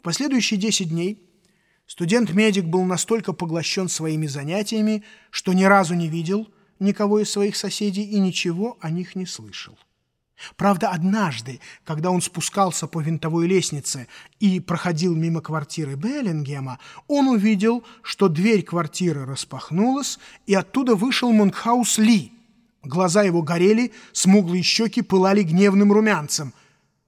В последующие 10 дней студент-медик был настолько поглощен своими занятиями, что ни разу не видел никого из своих соседей и ничего о них не слышал. Правда, однажды, когда он спускался по винтовой лестнице и проходил мимо квартиры Беллингема, он увидел, что дверь квартиры распахнулась, и оттуда вышел Мункхаус Ли. Глаза его горели, смуглые щеки пылали гневным румянцем.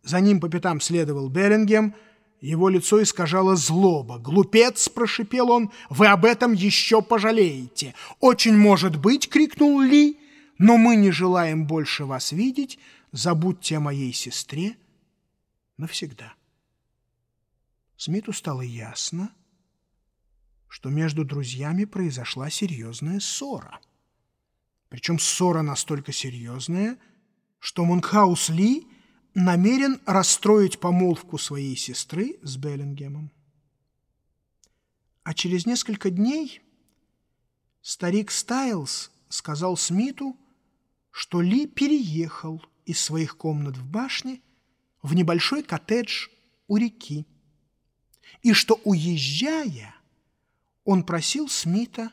За ним по пятам следовал Беллингем, его лицо искажало злоба. «Глупец!» — прошипел он. «Вы об этом еще пожалеете!» «Очень может быть!» — крикнул Ли. «Но мы не желаем больше вас видеть. Забудьте о моей сестре навсегда». Смиту стало ясно, что между друзьями произошла серьезная ссора. Причем ссора настолько серьезная, что Мункхаус Ли намерен расстроить помолвку своей сестры с Беллингемом. А через несколько дней старик Стайлз сказал Смиту, что Ли переехал из своих комнат в башне в небольшой коттедж у реки, и что, уезжая, он просил Смита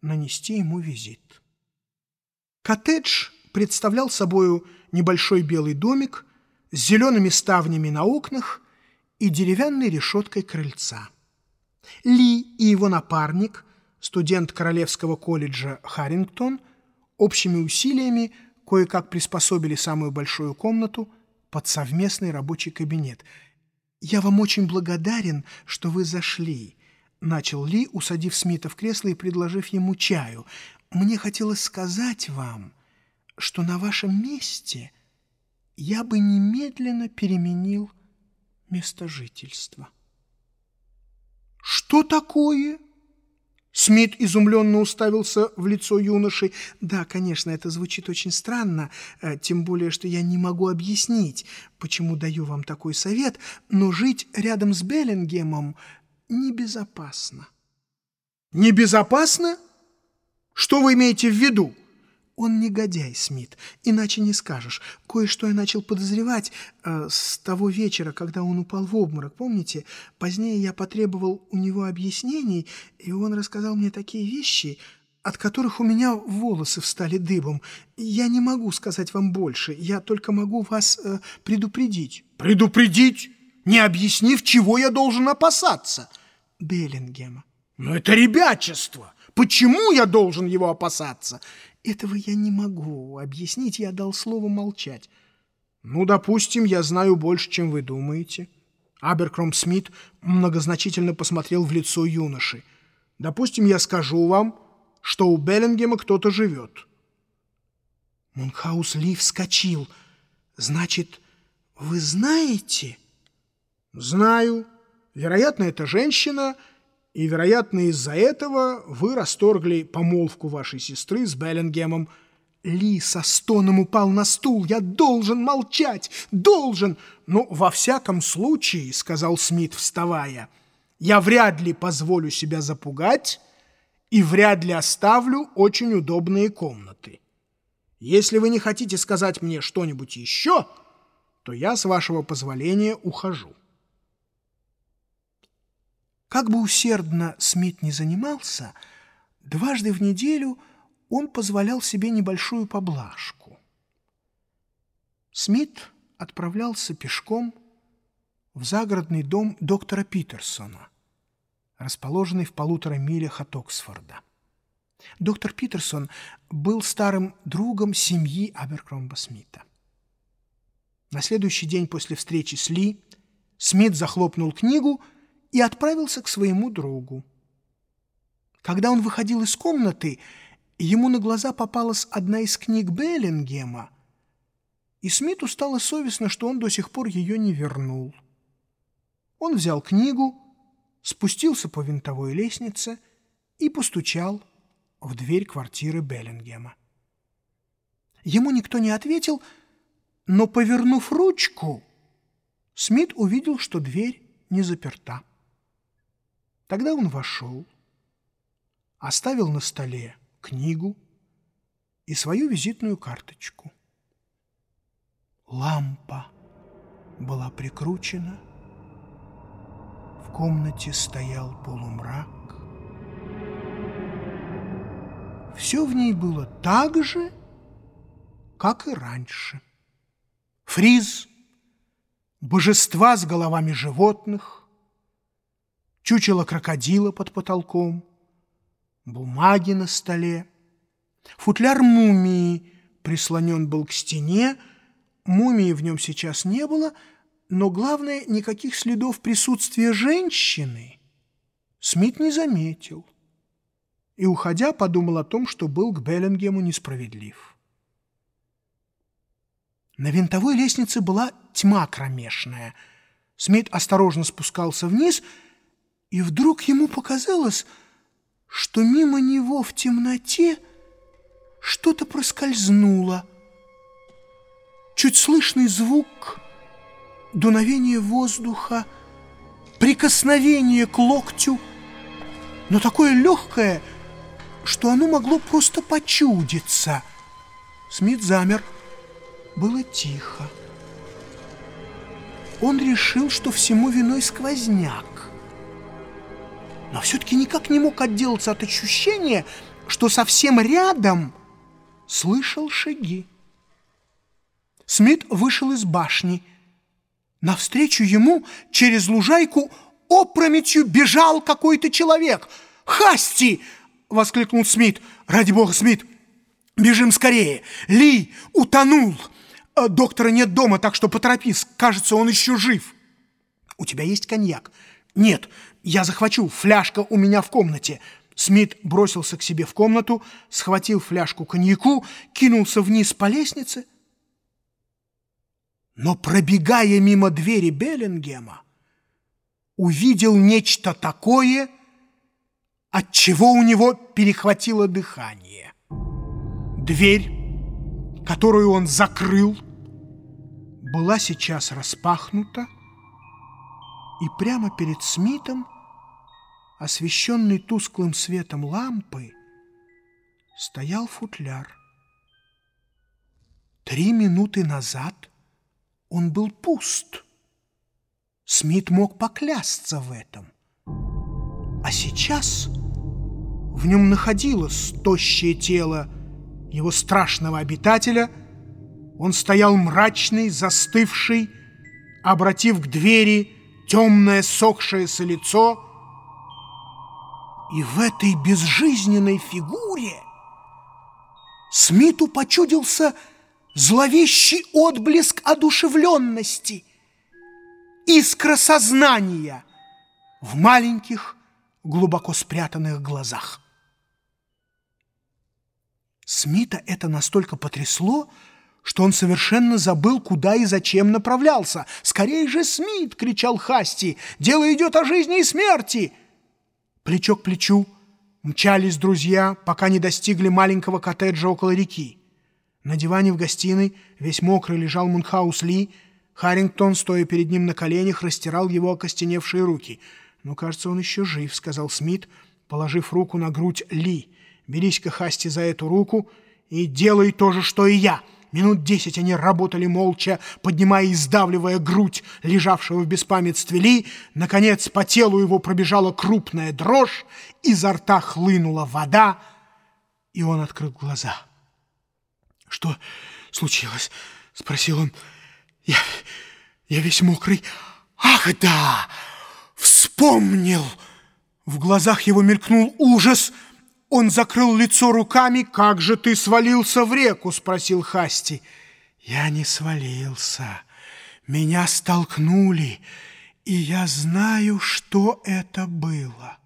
нанести ему визит. Коттедж представлял собою небольшой белый домик – с зелеными ставнями на окнах и деревянной решеткой крыльца. Ли и его напарник, студент Королевского колледжа Харрингтон, общими усилиями кое-как приспособили самую большую комнату под совместный рабочий кабинет. «Я вам очень благодарен, что вы зашли», — начал Ли, усадив Смита в кресло и предложив ему чаю. «Мне хотелось сказать вам, что на вашем месте...» я бы немедленно переменил место жительства. «Что такое?» Смит изумленно уставился в лицо юноши. «Да, конечно, это звучит очень странно, э, тем более, что я не могу объяснить, почему даю вам такой совет, но жить рядом с Беллингемом небезопасно». «Небезопасно? Что вы имеете в виду?» Он негодяй, Смит, иначе не скажешь. Кое-что я начал подозревать э, с того вечера, когда он упал в обморок, помните? Позднее я потребовал у него объяснений, и он рассказал мне такие вещи, от которых у меня волосы встали дыбом. Я не могу сказать вам больше, я только могу вас э, предупредить». «Предупредить? Не объяснив, чего я должен опасаться?» «Беллингема». «Но это ребячество! Почему я должен его опасаться?» Этого я не могу объяснить, я дал слово молчать. Ну, допустим, я знаю больше, чем вы думаете. Аберкром Смит многозначительно посмотрел в лицо юноши. Допустим, я скажу вам, что у Беллингема кто-то живет. Мунхаус Ли вскочил. Значит, вы знаете? Знаю. Вероятно, это женщина — и, вероятно, из-за этого вы расторгли помолвку вашей сестры с Беллингемом. Ли со стоном упал на стул. «Я должен молчать! Должен!» «Ну, во всяком случае, — сказал Смит, вставая, — я вряд ли позволю себя запугать и вряд ли оставлю очень удобные комнаты. Если вы не хотите сказать мне что-нибудь еще, то я, с вашего позволения, ухожу». Как бы усердно Смит не занимался, дважды в неделю он позволял себе небольшую поблажку. Смит отправлялся пешком в загородный дом доктора Питерсона, расположенный в полутора милях от Оксфорда. Доктор Питерсон был старым другом семьи Аберкромба Смита. На следующий день после встречи с Ли Смит захлопнул книгу и отправился к своему другу. Когда он выходил из комнаты, ему на глаза попалась одна из книг Беллингема, и Смиту стало совестно, что он до сих пор ее не вернул. Он взял книгу, спустился по винтовой лестнице и постучал в дверь квартиры Беллингема. Ему никто не ответил, но, повернув ручку, Смит увидел, что дверь не заперта. Тогда он вошел, оставил на столе книгу и свою визитную карточку. Лампа была прикручена В комнате стоял полумрак. Все в ней было так же, как и раньше. Фриз, божества с головами животных, чучело крокодила под потолком, бумаги на столе, футляр мумии прислонен был к стене, мумии в нем сейчас не было, но, главное, никаких следов присутствия женщины Смит не заметил и, уходя, подумал о том, что был к Беллингему несправедлив. На винтовой лестнице была тьма кромешная. Смит осторожно спускался вниз, и вдруг ему показалось, что мимо него в темноте что-то проскользнуло. Чуть слышный звук, дуновение воздуха, прикосновение к локтю, но такое легкое, что оно могло просто почудиться. Смит замер. Было тихо. Он решил, что всему виной сквозняк но все-таки никак не мог отделаться от ощущения, что совсем рядом слышал шаги. Смит вышел из башни. Навстречу ему через лужайку опрометью бежал какой-то человек. «Хасти!» — воскликнул Смит. «Ради бога, Смит, бежим скорее! Ли утонул! Э, доктора нет дома, так что поторопись, кажется, он еще жив!» «У тебя есть коньяк?» «Нет, я захвачу, фляжка у меня в комнате». Смит бросился к себе в комнату, схватил фляжку коньяку, кинулся вниз по лестнице. Но, пробегая мимо двери Беллингема, увидел нечто такое, от чего у него перехватило дыхание. Дверь, которую он закрыл, была сейчас распахнута, и прямо перед Смитом, освещенный тусклым светом лампы, стоял футляр. Три минуты назад он был пуст. Смит мог поклясться в этом. А сейчас в нем находилось тощее тело его страшного обитателя. Он стоял мрачный, застывший, обратив к двери темное сохшееся лицо, и в этой безжизненной фигуре Смиту почудился зловещий отблеск одушевленности, искра сознания в маленьких, глубоко спрятанных глазах. Смита это настолько потрясло, что он совершенно забыл, куда и зачем направлялся. «Скорей же, Смит!» — кричал Хасти. «Дело идет о жизни и смерти!» Плечо к плечу мчались друзья, пока не достигли маленького коттеджа около реки. На диване в гостиной, весь мокрый, лежал Мунхаус Ли. Харрингтон, стоя перед ним на коленях, растирал его окостеневшие руки. «Ну, кажется, он еще жив», — сказал Смит, положив руку на грудь Ли. «Берись-ка, Хасти, за эту руку и делай то же, что и я». Минут десять они работали молча, поднимая и сдавливая грудь лежавшего в беспамятстве Ли. Наконец по телу его пробежала крупная дрожь, изо рта хлынула вода, и он открыл глаза. «Что случилось?» — спросил он. «Я, я весь мокрый. Ах, да! Вспомнил!» В глазах его мелькнул ужас — он закрыл лицо руками. «Как же ты свалился в реку?» — спросил Хасти. «Я не свалился. Меня столкнули, и я знаю, что это было».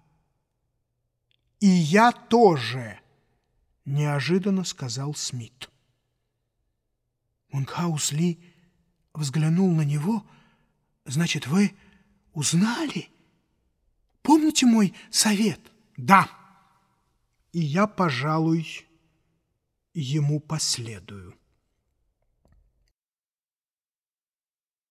«И я тоже», — неожиданно сказал Смит. Мунхаус Ли взглянул на него. «Значит, вы узнали? Помните мой совет?» «Да» и я, пожалуй, ему последую.